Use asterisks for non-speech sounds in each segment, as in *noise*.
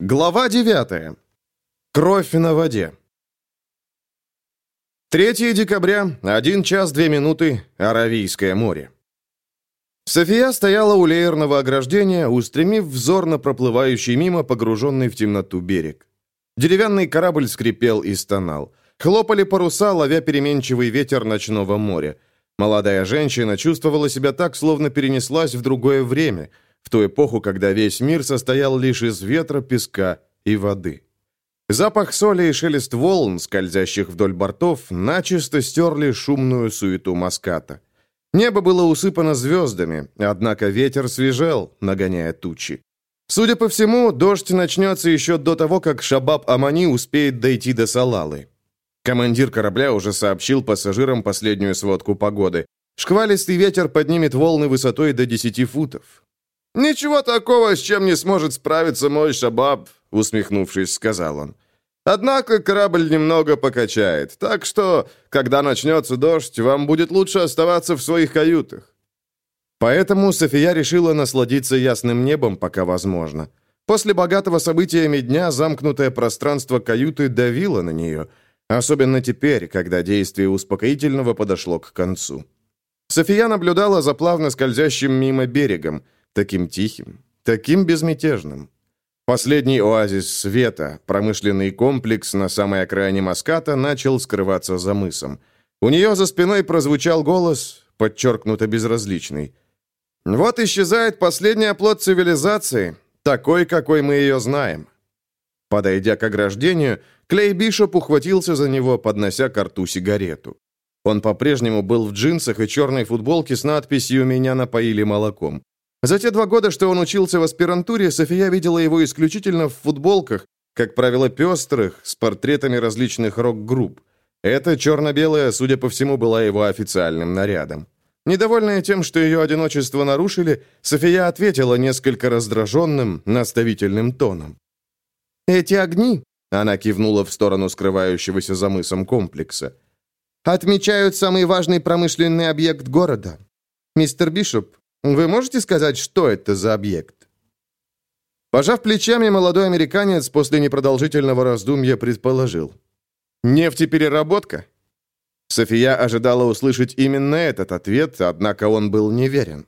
Глава 9. Кровь на воде. 3 декабря, 1 час 2 минуты, Аравийское море. София стояла у леерного ограждения, устремив взор на проплывающий мимо погруженный в темноту берег. Деревянный корабль скрипел и стонал. Хлопали паруса, ловя переменчивый ветер ночного моря. Молодая женщина чувствовала себя так, словно перенеслась в другое время – в ту эпоху, когда весь мир состоял лишь из ветра, песка и воды. Запах соли и шелест волн, скользящих вдоль бортов, начисто стерли шумную суету маската. Небо было усыпано звездами, однако ветер свежел, нагоняя тучи. Судя по всему, дождь начнется еще до того, как Шабаб Амани успеет дойти до Салалы. Командир корабля уже сообщил пассажирам последнюю сводку погоды. Шквалистый ветер поднимет волны высотой до 10 футов. «Ничего такого, с чем не сможет справиться мой шабаб», — усмехнувшись, сказал он. «Однако корабль немного покачает, так что, когда начнется дождь, вам будет лучше оставаться в своих каютах». Поэтому София решила насладиться ясным небом, пока возможно. После богатого событиями дня замкнутое пространство каюты давило на нее, особенно теперь, когда действие успокоительного подошло к концу. София наблюдала за плавно скользящим мимо берегом — Таким тихим, таким безмятежным. Последний оазис света, промышленный комплекс на самой окраине Маската, начал скрываться за мысом. У нее за спиной прозвучал голос, подчеркнуто безразличный. «Вот исчезает последний оплот цивилизации, такой, какой мы ее знаем». Подойдя к ограждению, Клей Бишоп ухватился за него, поднося к рту сигарету. Он по-прежнему был в джинсах и черной футболке с надписью «Меня напоили молоком». За те два года, что он учился в аспирантуре, София видела его исключительно в футболках, как правило, пестрых, с портретами различных рок-групп. Эта черно-белая, судя по всему, была его официальным нарядом. Недовольная тем, что ее одиночество нарушили, София ответила несколько раздраженным, наставительным тоном. «Эти огни», — она кивнула в сторону скрывающегося за мысом комплекса, «отмечают самый важный промышленный объект города. Мистер Бишоп, вы можете сказать, что это за объект? Пожав плечами, молодой американец после непродолжительного раздумья предположил. Нефтепереработка? София ожидала услышать именно этот ответ, однако он был неверен.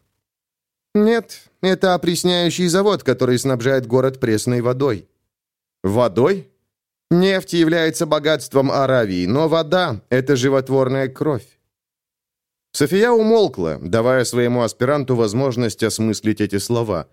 Нет, это опресняющий завод, который снабжает город пресной водой. Водой? Нефть является богатством Аравии, но вода – это животворная кровь. София умолкла, давая своему аспиранту возможность осмыслить эти слова.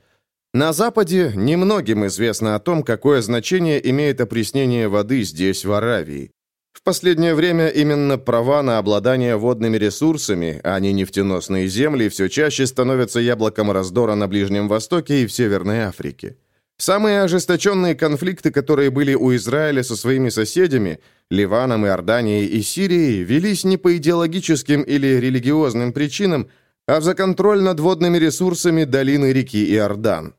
На Западе немногим известно о том, какое значение имеет опреснение воды здесь, в Аравии. В последнее время именно права на обладание водными ресурсами, а не нефтеносные земли, все чаще становятся яблоком раздора на Ближнем Востоке и в Северной Африке. Самые ожесточенные конфликты, которые были у Израиля со своими соседями, Ливаном, Иорданией и Сирией, велись не по идеологическим или религиозным причинам, а за контроль над водными ресурсами долины реки Иордан.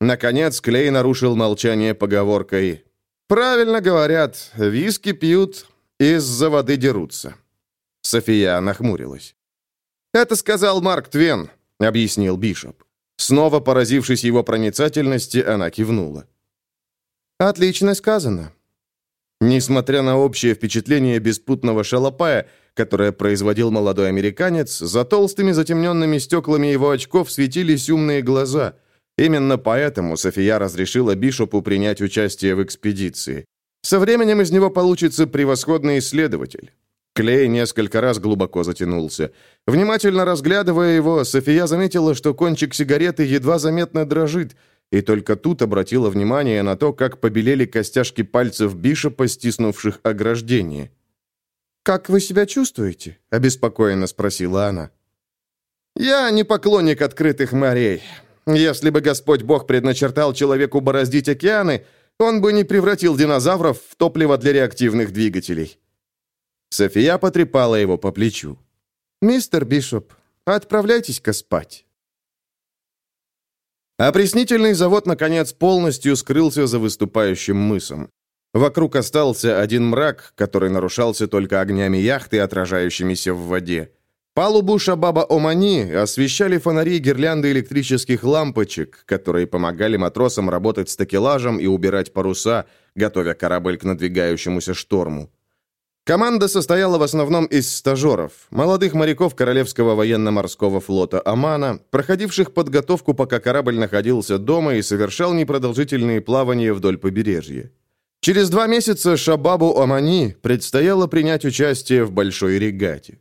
Наконец, Клей нарушил молчание поговоркой «Правильно говорят, виски пьют, из-за воды дерутся». София нахмурилась. «Это сказал Марк Твен», — объяснил Бишоп. Снова поразившись его проницательности, она кивнула. «Отлично сказано». Несмотря на общее впечатление беспутного шалопая, которое производил молодой американец, за толстыми затемненными стеклами его очков светились умные глаза. Именно поэтому София разрешила Бишопу принять участие в экспедиции. Со временем из него получится превосходный исследователь. Клей несколько раз глубоко затянулся. Внимательно разглядывая его, София заметила, что кончик сигареты едва заметно дрожит, и только тут обратила внимание на то, как побелели костяшки пальцев Бишопа, стиснувших ограждение. «Как вы себя чувствуете?» – обеспокоенно спросила она. «Я не поклонник открытых морей. Если бы Господь Бог предначертал человеку бороздить океаны, он бы не превратил динозавров в топливо для реактивных двигателей». София потрепала его по плечу. «Мистер Бишоп, отправляйтесь-ка спать». Опреснительный завод, наконец, полностью скрылся за выступающим мысом. Вокруг остался один мрак, который нарушался только огнями яхты, отражающимися в воде. Палубу Шабаба Омани освещали фонари гирлянды электрических лампочек, которые помогали матросам работать с такелажем и убирать паруса, готовя корабль к надвигающемуся шторму. Команда состояла в основном из стажеров, молодых моряков Королевского военно-морского флота Омана, проходивших подготовку, пока корабль находился дома и совершал непродолжительные плавания вдоль побережья. Через два месяца Шабабу Омани предстояло принять участие в большой регате.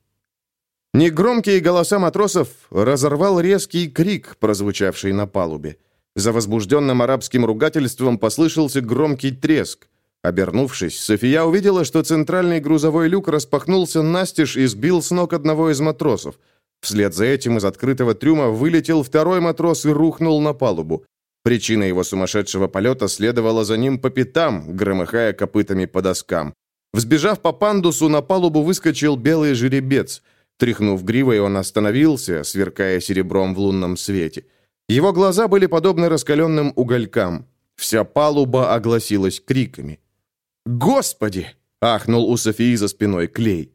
Негромкие голоса матросов разорвал резкий крик, прозвучавший на палубе. За возбужденным арабским ругательством послышался громкий треск. Обернувшись, София увидела, что центральный грузовой люк распахнулся настежь и сбил с ног одного из матросов. Вслед за этим из открытого трюма вылетел второй матрос и рухнул на палубу. Причина его сумасшедшего полета следовала за ним по пятам, громыхая копытами по доскам. Взбежав по пандусу, на палубу выскочил белый жеребец. Тряхнув гривой, он остановился, сверкая серебром в лунном свете. Его глаза были подобны раскаленным уголькам. Вся палуба огласилась криками. «Господи!» — ахнул у Софии за спиной Клей.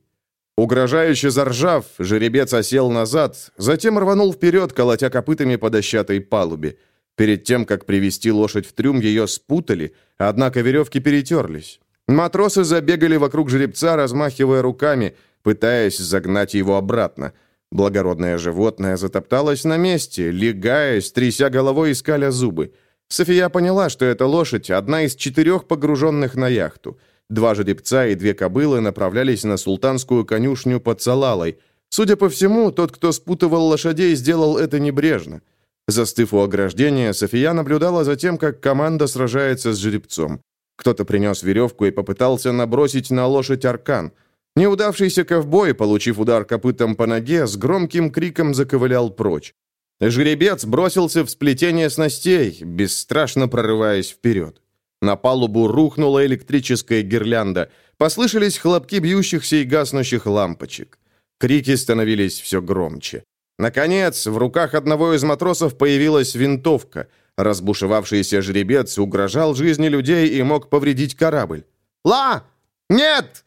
Угрожающе заржав, жеребец осел назад, затем рванул вперед, колотя копытами по дощатой палубе. Перед тем, как привести лошадь в трюм, ее спутали, однако веревки перетерлись. Матросы забегали вокруг жеребца, размахивая руками, пытаясь загнать его обратно. Благородное животное затопталось на месте, легаясь, тряся головой и скаля зубы. София поняла, что эта лошадь – одна из четырех погруженных на яхту. Два жеребца и две кобылы направлялись на султанскую конюшню под Салалой. Судя по всему, тот, кто спутывал лошадей, сделал это небрежно. Застыв у ограждения, София наблюдала за тем, как команда сражается с жеребцом. Кто-то принес веревку и попытался набросить на лошадь аркан. Неудавшийся ковбой, получив удар копытом по ноге, с громким криком заковылял прочь. Жеребец бросился в сплетение снастей, бесстрашно прорываясь вперед. На палубу рухнула электрическая гирлянда. Послышались хлопки бьющихся и гаснущих лампочек. Крики становились все громче. Наконец, в руках одного из матросов появилась винтовка. Разбушевавшийся жеребец угрожал жизни людей и мог повредить корабль. «Ла! Нет!»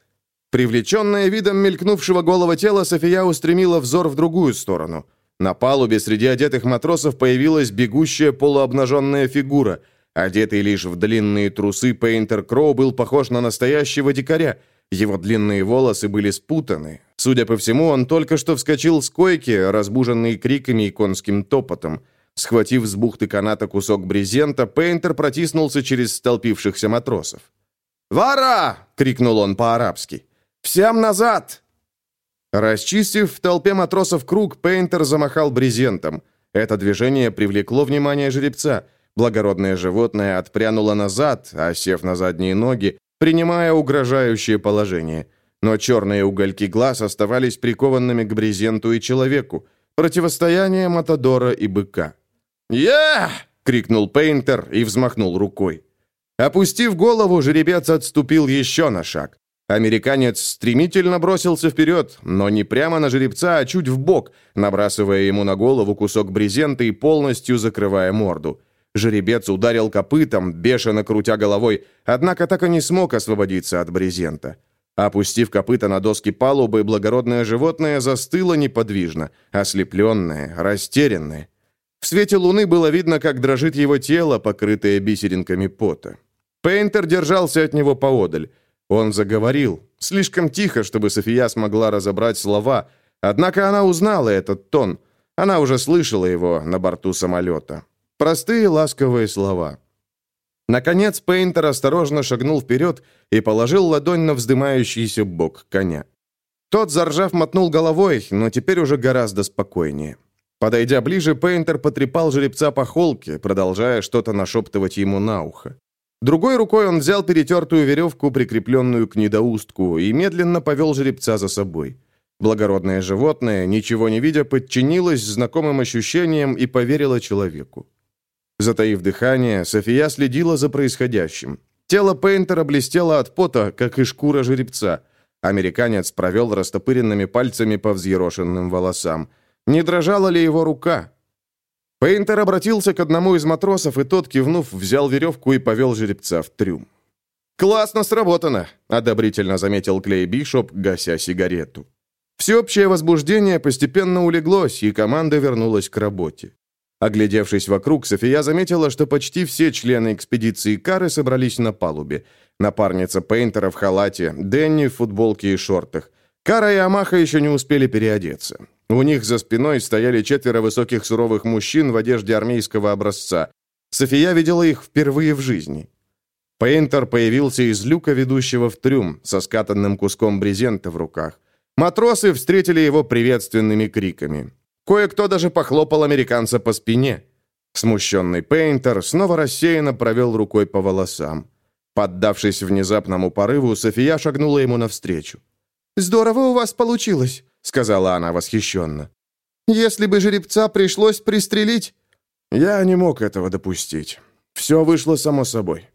Привлеченная видом мелькнувшего голого тела, София устремила взор в другую сторону – на палубе среди одетых матросов появилась бегущая полуобнаженная фигура. Одетый лишь в длинные трусы, Пейнтер Кроу был похож на настоящего дикаря. Его длинные волосы были спутаны. Судя по всему, он только что вскочил с койки, разбуженный криками и конским топотом. Схватив с бухты каната кусок брезента, Пейнтер протиснулся через столпившихся матросов. «Вара!» — крикнул он по-арабски. «Всем назад! Расчистив в толпе матросов круг, Пейнтер замахал брезентом. Это движение привлекло внимание жеребца. Благородное животное отпрянуло назад, а сев на задние ноги, принимая угрожающее положение. Но черные угольки глаз оставались прикованными к брезенту и человеку. Противостояние Матадора и быка. «Я!» — крикнул Пейнтер и взмахнул рукой. Опустив голову, жеребец отступил еще на шаг. Американец стремительно бросился вперед, но не прямо на жеребца, а чуть в бок, набрасывая ему на голову кусок брезента и полностью закрывая морду. Жеребец ударил копытом, бешено крутя головой, однако так и не смог освободиться от брезента. Опустив копыта на доски палубы, благородное животное застыло неподвижно, ослепленное, растерянное. В свете луны было видно, как дрожит его тело, покрытое бисеринками пота. Пейнтер держался от него поодаль. Он заговорил, слишком тихо, чтобы София смогла разобрать слова, однако она узнала этот тон. Она уже слышала его на борту самолета. Простые ласковые слова. Наконец Пейнтер осторожно шагнул вперед и положил ладонь на вздымающийся бок коня. Тот, заржав, мотнул головой, но теперь уже гораздо спокойнее. Подойдя ближе, Пейнтер потрепал жеребца по холке, продолжая что-то нашептывать ему на ухо. Другой рукой он взял перетертую веревку, прикрепленную к недоустку, и медленно повел жеребца за собой. Благородное животное, ничего не видя, подчинилось знакомым ощущениям и поверило человеку. Затаив дыхание, София следила за происходящим. Тело Пейнтера блестело от пота, как и шкура жеребца. Американец провел растопыренными пальцами по взъерошенным волосам. Не дрожала ли его рука? Пейнтер обратился к одному из матросов, и тот, кивнув, взял веревку и повел жеребца в трюм. «Классно сработано», — одобрительно заметил Клей Бишоп, гася сигарету. Всеобщее возбуждение постепенно улеглось, и команда вернулась к работе. Оглядевшись вокруг, София заметила, что почти все члены экспедиции Кары собрались на палубе. Напарница Пейнтера в халате, Дэнни в футболке и шортах. Кара и Амаха еще не успели переодеться. У них за спиной стояли четверо высоких суровых мужчин в одежде армейского образца. София видела их впервые в жизни. Пейнтер появился из люка, ведущего в трюм, со скатанным куском брезента в руках. Матросы встретили его приветственными криками. Кое-кто даже похлопал американца по спине. Смущенный Пейнтер снова рассеянно провел рукой по волосам. Поддавшись внезапному порыву, София шагнула ему навстречу. «Здорово у вас получилось», — сказала она восхищенно. «Если бы жеребца пришлось пристрелить...» Я не мог этого допустить. Все вышло само собой.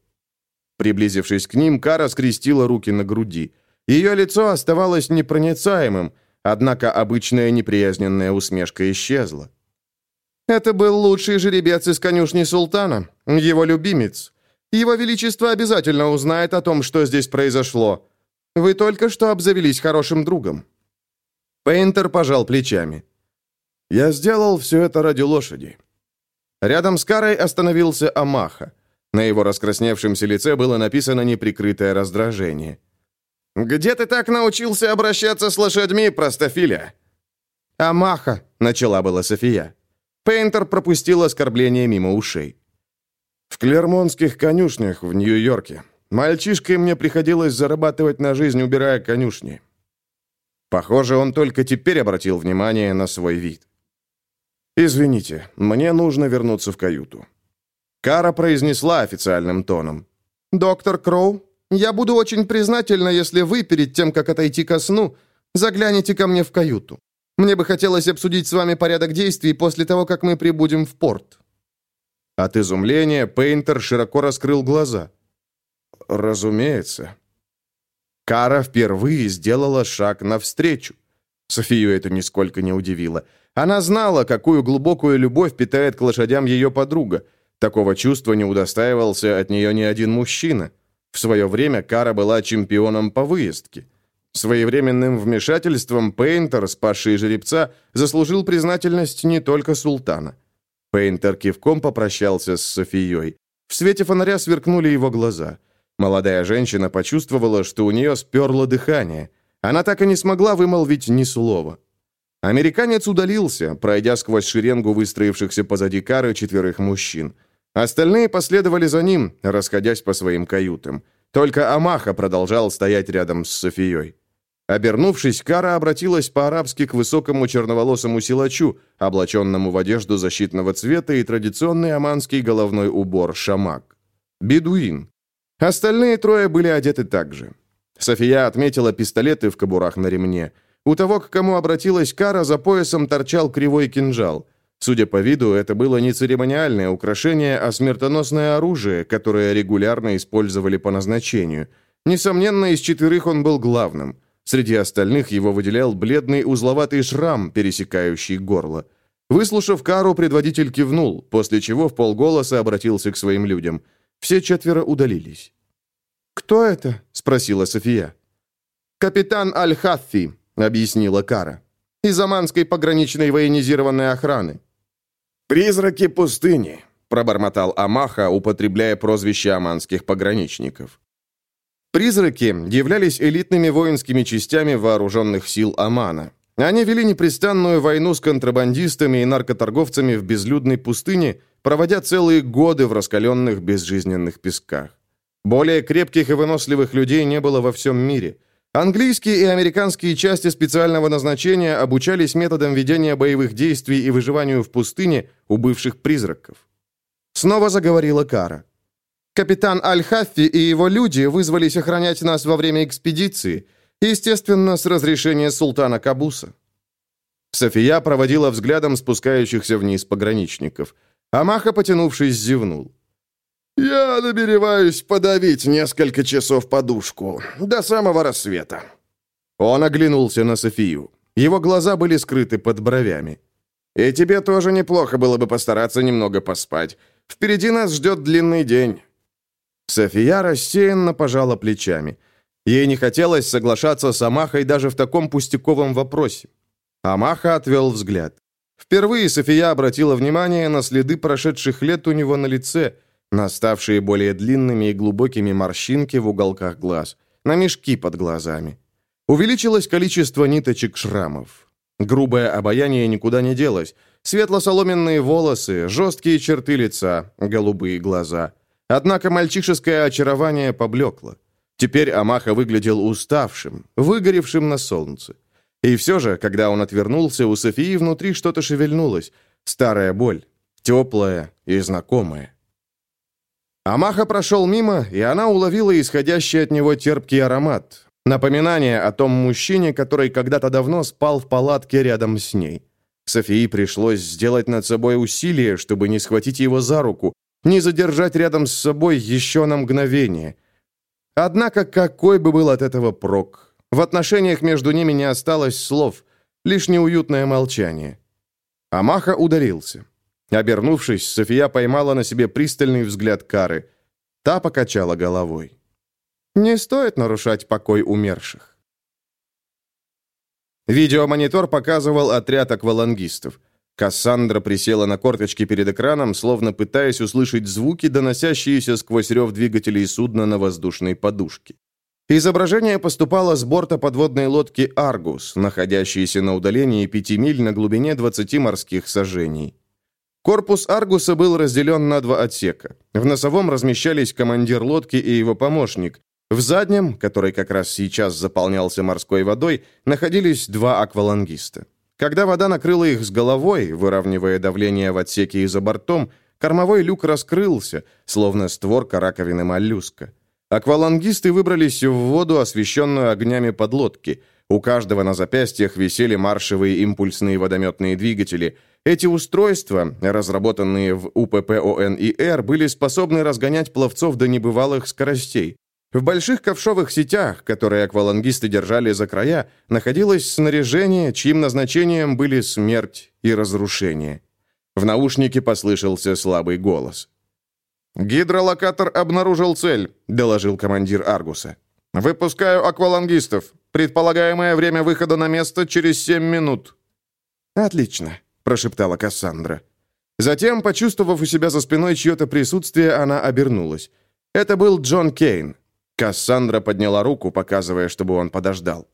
Приблизившись к ним, Кара скрестила руки на груди. Ее лицо оставалось непроницаемым, однако обычная неприязненная усмешка исчезла. «Это был лучший жеребец из конюшни султана, его любимец. Его Величество обязательно узнает о том, что здесь произошло. Вы только что обзавелись хорошим другом». Пейнтер пожал плечами. «Я сделал все это ради лошади». Рядом с Карой остановился Амаха. На его раскрасневшемся лице было написано неприкрытое раздражение. «Где ты так научился обращаться с лошадьми, простофиля?» «Амаха», — начала была София. Пейнтер пропустил оскорбление мимо ушей. «В Клермонских конюшнях в Нью-Йорке. Мальчишкой мне приходилось зарабатывать на жизнь, убирая конюшни». Похоже, он только теперь обратил внимание на свой вид. «Извините, мне нужно вернуться в каюту». Кара произнесла официальным тоном. «Доктор Кроу, я буду очень признательна, если вы, перед тем, как отойти ко сну, заглянете ко мне в каюту. Мне бы хотелось обсудить с вами порядок действий после того, как мы прибудем в порт». От изумления Пейнтер широко раскрыл глаза. «Разумеется». Кара впервые сделала шаг навстречу. Софию это нисколько не удивило. Она знала, какую глубокую любовь питает к лошадям ее подруга. Такого чувства не удостаивался от нее ни один мужчина. В свое время Кара была чемпионом по выездке. Своевременным вмешательством Пейнтер, спасший жеребца, заслужил признательность не только султана. Пейнтер кивком попрощался с Софией. В свете фонаря сверкнули его глаза. Молодая женщина почувствовала, что у нее сперло дыхание. Она так и не смогла вымолвить ни слова. Американец удалился, пройдя сквозь шеренгу выстроившихся позади Кары четверых мужчин. Остальные последовали за ним, расходясь по своим каютам. Только Амаха продолжал стоять рядом с Софией. Обернувшись, Кара обратилась по-арабски к высокому черноволосому силачу, облаченному в одежду защитного цвета и традиционный оманский головной убор шамак. Бедуин. Остальные трое были одеты так же. София отметила пистолеты в кобурах на ремне. У того, к кому обратилась Кара, за поясом торчал кривой кинжал. Судя по виду, это было не церемониальное украшение, а смертоносное оружие, которое регулярно использовали по назначению. Несомненно, из четверых он был главным. Среди остальных его выделял бледный узловатый шрам, пересекающий горло. Выслушав Кару, предводитель кивнул, после чего в полголоса обратился к своим людям. Все четверо удалились. «Кто это?» — спросила София. «Капитан Аль-Хаффи», — объяснила Кара. «Из Аманской пограничной военизированной охраны. «Призраки пустыни», — пробормотал Амаха, употребляя прозвище аманских пограничников. Призраки являлись элитными воинскими частями вооруженных сил Амана. Они вели непрестанную войну с контрабандистами и наркоторговцами в безлюдной пустыне, проводя целые годы в раскаленных безжизненных песках. Более крепких и выносливых людей не было во всем мире. Английские и американские части специального назначения обучались методам ведения боевых действий и выживанию в пустыне у бывших призраков. Снова заговорила Кара. Капитан Аль-Хаффи и его люди вызвались охранять нас во время экспедиции, естественно, с разрешения султана Кабуса. София проводила взглядом спускающихся вниз пограничников. Амаха, потянувшись, зевнул. «Я намереваюсь подавить несколько часов подушку, до самого рассвета». Он оглянулся на Софию. Его глаза были скрыты под бровями. «И тебе тоже неплохо было бы постараться немного поспать. Впереди нас ждет длинный день». София рассеянно пожала плечами. Ей не хотелось соглашаться с Амахой даже в таком пустяковом вопросе. Амаха отвел взгляд. Впервые София обратила внимание на следы прошедших лет у него на лице, на ставшие более длинными и глубокими морщинки в уголках глаз, на мешки под глазами. Увеличилось количество ниточек шрамов. Грубое обаяние никуда не делось. Светло-соломенные волосы, жесткие черты лица, голубые глаза. Однако мальчишеское очарование поблекло. Теперь Амаха выглядел уставшим, выгоревшим на солнце. И все же, когда он отвернулся, у Софии внутри что-то шевельнулось. Старая боль, теплая и знакомая. Амаха прошел мимо, и она уловила исходящий от него терпкий аромат. Напоминание о том мужчине, который когда-то давно спал в палатке рядом с ней. Софии пришлось сделать над собой усилие, чтобы не схватить его за руку, не задержать рядом с собой еще на мгновение. Однако какой бы был от этого прок? В отношениях между ними не осталось слов, лишь неуютное молчание. Амаха ударился. Обернувшись, София поймала на себе пристальный взгляд Кары. Та покачала головой. «Не стоит нарушать покой умерших». Видеомонитор показывал отряд аквалангистов. Кассандра присела на корточки перед экраном, словно пытаясь услышать звуки, доносящиеся сквозь рев двигателей судна на воздушной подушке. Изображение поступало с борта подводной лодки «Аргус», находящейся на удалении 5 миль на глубине 20 морских сажений. Корпус «Аргуса» был разделен на два отсека. В носовом размещались командир лодки и его помощник. В заднем, который как раз сейчас заполнялся морской водой, находились два аквалангиста. Когда вода накрыла их с головой, выравнивая давление в отсеке и за бортом, кормовой люк раскрылся, словно створка раковины моллюска. Аквалангисты выбрались в воду, освещенную огнями подлодки. У каждого на запястьях висели маршевые импульсные водометные двигатели. Эти устройства, разработанные в УППОНИР, были способны разгонять пловцов до небывалых скоростей. В больших ковшовых сетях, которые аквалангисты держали за края, находилось снаряжение, чьим назначением были смерть и разрушение. В наушнике послышался слабый голос. «Гидролокатор обнаружил цель», — доложил командир Аргуса. «Выпускаю аквалангистов. Предполагаемое время выхода на место через семь минут». «Отлично», — прошептала Кассандра. Затем, почувствовав у себя за спиной чье-то присутствие, она обернулась. Это был Джон Кейн. Кассандра подняла руку, показывая, чтобы он подождал.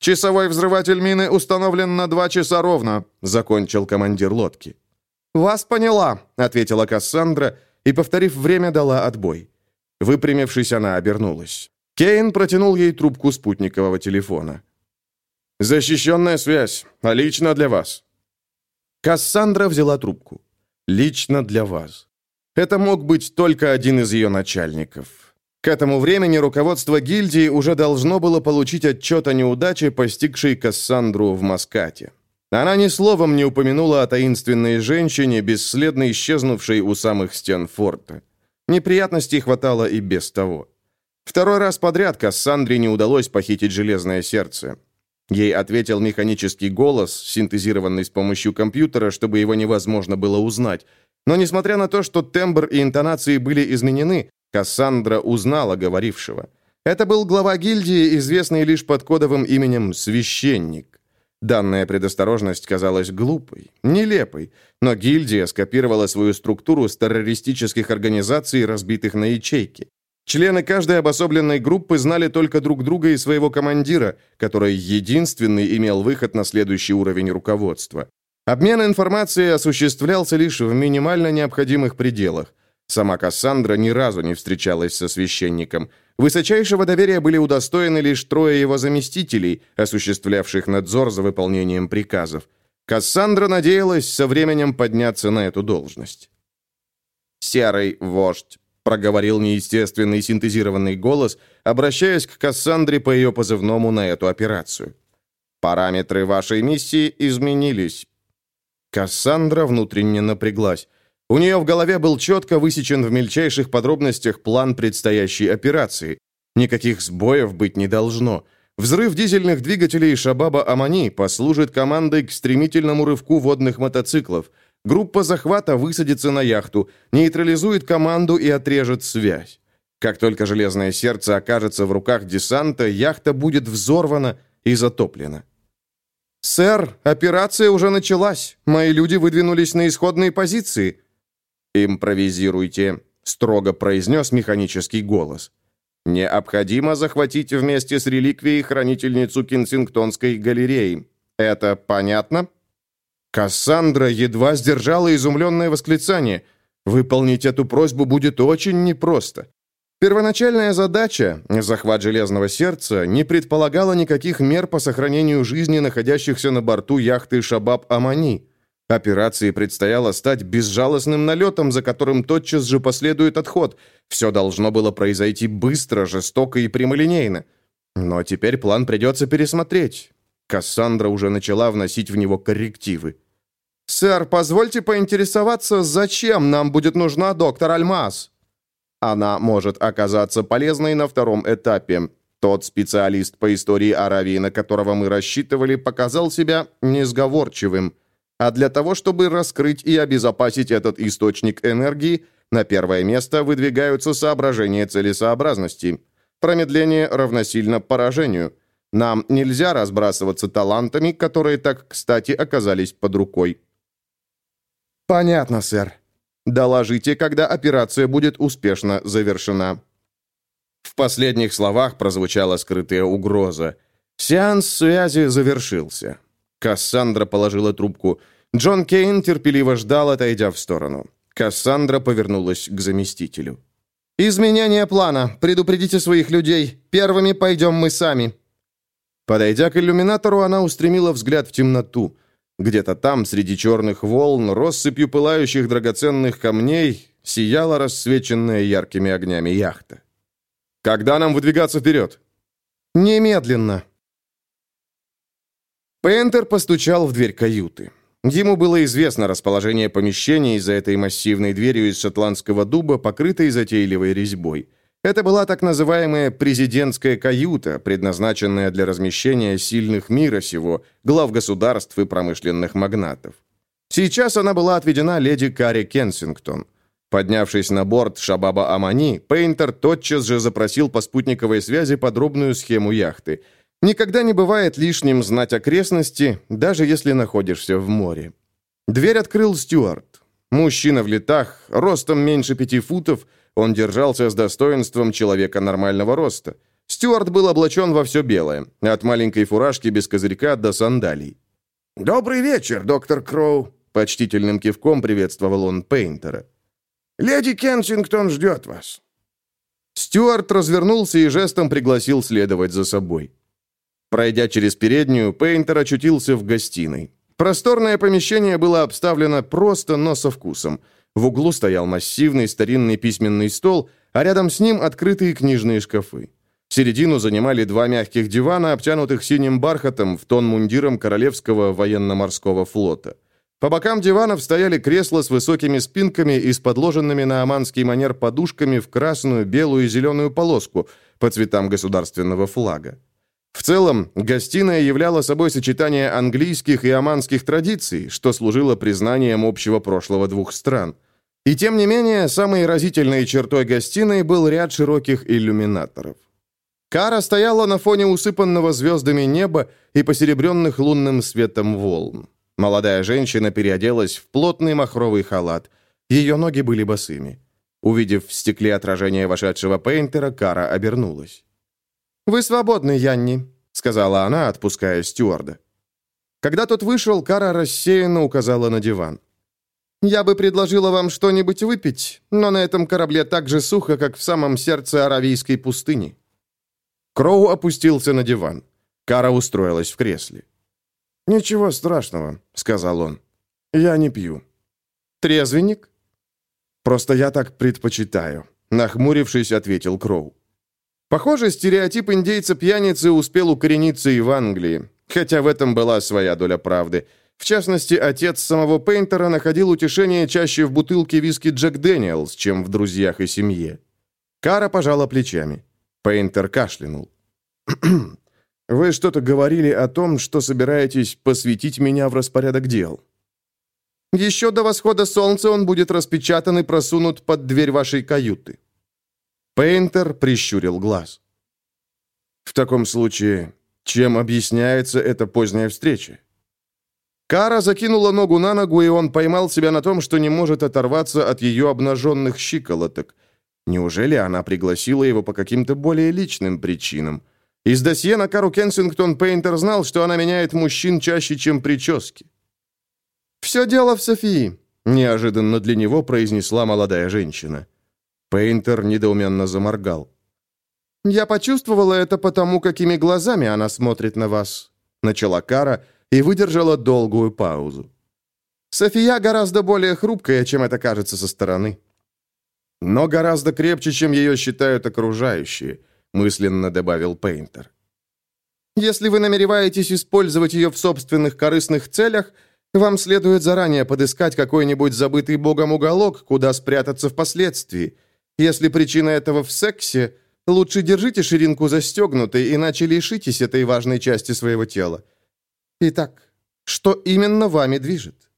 «Часовой взрыватель мины установлен на два часа ровно», — закончил командир лодки. «Вас поняла», — ответила Кассандра, — и, повторив время, дала отбой. Выпрямившись, она обернулась. Кейн протянул ей трубку спутникового телефона. «Защищенная связь. А лично для вас». Кассандра взяла трубку. «Лично для вас». Это мог быть только один из ее начальников. К этому времени руководство гильдии уже должно было получить отчет о неудаче, постигшей Кассандру в Маскате. Она ни словом не упомянула о таинственной женщине, бесследно исчезнувшей у самых стен форта. Неприятностей хватало и без того. Второй раз подряд Кассандре не удалось похитить железное сердце. Ей ответил механический голос, синтезированный с помощью компьютера, чтобы его невозможно было узнать. Но несмотря на то, что тембр и интонации были изменены, Кассандра узнала говорившего. Это был глава гильдии, известный лишь под кодовым именем «Священник». Данная предосторожность казалась глупой, нелепой, но гильдия скопировала свою структуру с террористических организаций, разбитых на ячейки. Члены каждой обособленной группы знали только друг друга и своего командира, который единственный имел выход на следующий уровень руководства. Обмен информацией осуществлялся лишь в минимально необходимых пределах. Сама Кассандра ни разу не встречалась со священником. Высочайшего доверия были удостоены лишь трое его заместителей, осуществлявших надзор за выполнением приказов. Кассандра надеялась со временем подняться на эту должность. «Серый вождь», — проговорил неестественный синтезированный голос, обращаясь к Кассандре по ее позывному на эту операцию. «Параметры вашей миссии изменились». Кассандра внутренне напряглась. У нее в голове был четко высечен в мельчайших подробностях план предстоящей операции. Никаких сбоев быть не должно. Взрыв дизельных двигателей Шабаба Амани послужит командой к стремительному рывку водных мотоциклов. Группа захвата высадится на яхту, нейтрализует команду и отрежет связь. Как только железное сердце окажется в руках десанта, яхта будет взорвана и затоплена. «Сэр, операция уже началась. Мои люди выдвинулись на исходные позиции». «Импровизируйте», — строго произнес механический голос. «Необходимо захватить вместе с реликвией хранительницу Кенсингтонской галереи. Это понятно?» Кассандра едва сдержала изумленное восклицание. «Выполнить эту просьбу будет очень непросто. Первоначальная задача, захват Железного Сердца, не предполагала никаких мер по сохранению жизни находящихся на борту яхты «Шабаб-Амани». Операции предстояло стать безжалостным налетом, за которым тотчас же последует отход. Все должно было произойти быстро, жестоко и прямолинейно. Но теперь план придется пересмотреть. Кассандра уже начала вносить в него коррективы. «Сэр, позвольте поинтересоваться, зачем нам будет нужна доктор Альмаз?» Она может оказаться полезной на втором этапе. Тот специалист по истории Аравии, на которого мы рассчитывали, показал себя несговорчивым. А для того, чтобы раскрыть и обезопасить этот источник энергии, на первое место выдвигаются соображения целесообразности. Промедление равносильно поражению. Нам нельзя разбрасываться талантами, которые так кстати оказались под рукой. «Понятно, сэр», Доложите, когда операция будет успешно завершена». В последних словах прозвучала скрытая угроза. Сеанс связи завершился. Кассандра положила трубку. Джон Кейн терпеливо ждал, отойдя в сторону. Кассандра повернулась к заместителю. «Изменение плана. Предупредите своих людей. Первыми пойдем мы сами». Подойдя к иллюминатору, она устремила взгляд в темноту. Где-то там, среди черных волн, россыпью пылающих драгоценных камней, сияла рассвеченная яркими огнями яхта. «Когда нам выдвигаться вперед?» «Немедленно». Пентер постучал в дверь каюты. Ему было известно расположение помещения за этой массивной дверью из шотландского дуба, покрытой затейливой резьбой. Это была так называемая президентская каюта, предназначенная для размещения сильных мира сего, глав государств и промышленных магнатов. Сейчас она была отведена леди Карри Кенсингтон. Поднявшись на борт Шабаба Амани, Пейнтер тотчас же запросил по спутниковой связи подробную схему яхты. Никогда не бывает лишним знать окрестности, даже если находишься в море. Дверь открыл Стюарт. Мужчина в летах, ростом меньше пяти футов – он держался с достоинством человека нормального роста. Стюарт был облачен во все белое, от маленькой фуражки без козырька до сандалий. «Добрый вечер, доктор Кроу», — почтительным кивком приветствовал он Пейнтера. «Леди Кенсингтон ждет вас». Стюарт развернулся и жестом пригласил следовать за собой. Пройдя через переднюю, Пейнтер очутился в гостиной. Просторное помещение было обставлено просто, но со вкусом — в углу стоял массивный старинный письменный стол, а рядом с ним открытые книжные шкафы. Середину занимали два мягких дивана, обтянутых синим бархатом, в тон мундиром Королевского военно-морского флота. По бокам диванов стояли кресла с высокими спинками и с подложенными на оманский манер подушками в красную, белую и зеленую полоску по цветам государственного флага. В целом, гостиная являла собой сочетание английских и оманских традиций, что служило признанием общего прошлого двух стран. И тем не менее, самой разительной чертой гостиной был ряд широких иллюминаторов. Кара стояла на фоне усыпанного звездами неба и посеребренных лунным светом волн. Молодая женщина переоделась в плотный махровый халат. Ее ноги были босыми. Увидев в стекле отражение вошедшего Пейнтера, Кара обернулась. «Вы свободны, Янни», — сказала она, отпуская стюарда. Когда тот вышел, Кара рассеянно указала на диван. «Я бы предложила вам что-нибудь выпить, но на этом корабле так же сухо, как в самом сердце Аравийской пустыни». Кроу опустился на диван. Кара устроилась в кресле. «Ничего страшного», — сказал он. «Я не пью». «Трезвенник?» «Просто я так предпочитаю», — нахмурившись, ответил Кроу. Похоже, стереотип индейца-пьяницы успел укорениться и в Англии, хотя в этом была своя доля правды. В частности, отец самого Пейнтера находил утешение чаще в бутылке виски Джек Дэниелс, чем в друзьях и семье. Кара пожала плечами. Пейнтер кашлянул. *clears throat* «Вы что-то говорили о том, что собираетесь посвятить меня в распорядок дел?» «Еще до восхода солнца он будет распечатан и просунут под дверь вашей каюты». Пейнтер прищурил глаз. «В таком случае, чем объясняется эта поздняя встреча?» Кара закинула ногу на ногу, и он поймал себя на том, что не может оторваться от ее обнаженных щиколоток. Неужели она пригласила его по каким-то более личным причинам? Из досье на Кару Кенсингтон Пейнтер знал, что она меняет мужчин чаще, чем прически. «Все дело в Софии», — неожиданно для него произнесла молодая женщина. Пейнтер недоуменно заморгал. «Я почувствовала это потому, какими глазами она смотрит на вас», — начала Кара и выдержала долгую паузу. «София гораздо более хрупкая, чем это кажется со стороны». «Но гораздо крепче, чем ее считают окружающие», мысленно добавил Пейнтер. Если вы намереваетесь использовать ее в собственных корыстных целях, вам следует заранее подыскать какой-нибудь забытый богом уголок, куда спрятаться впоследствии. Если причина этого в сексе, лучше держите ширинку застегнутой, иначе лишитесь этой важной части своего тела. Итак, что именно вами движет?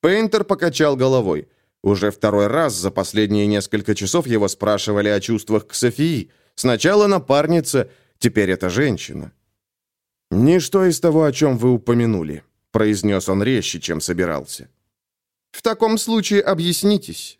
Пейнтер покачал головой. Уже второй раз за последние несколько часов его спрашивали о чувствах к Софии – Сначала напарница, теперь это женщина. «Ничто из того, о чем вы упомянули», — произнес он резче, чем собирался. «В таком случае объяснитесь».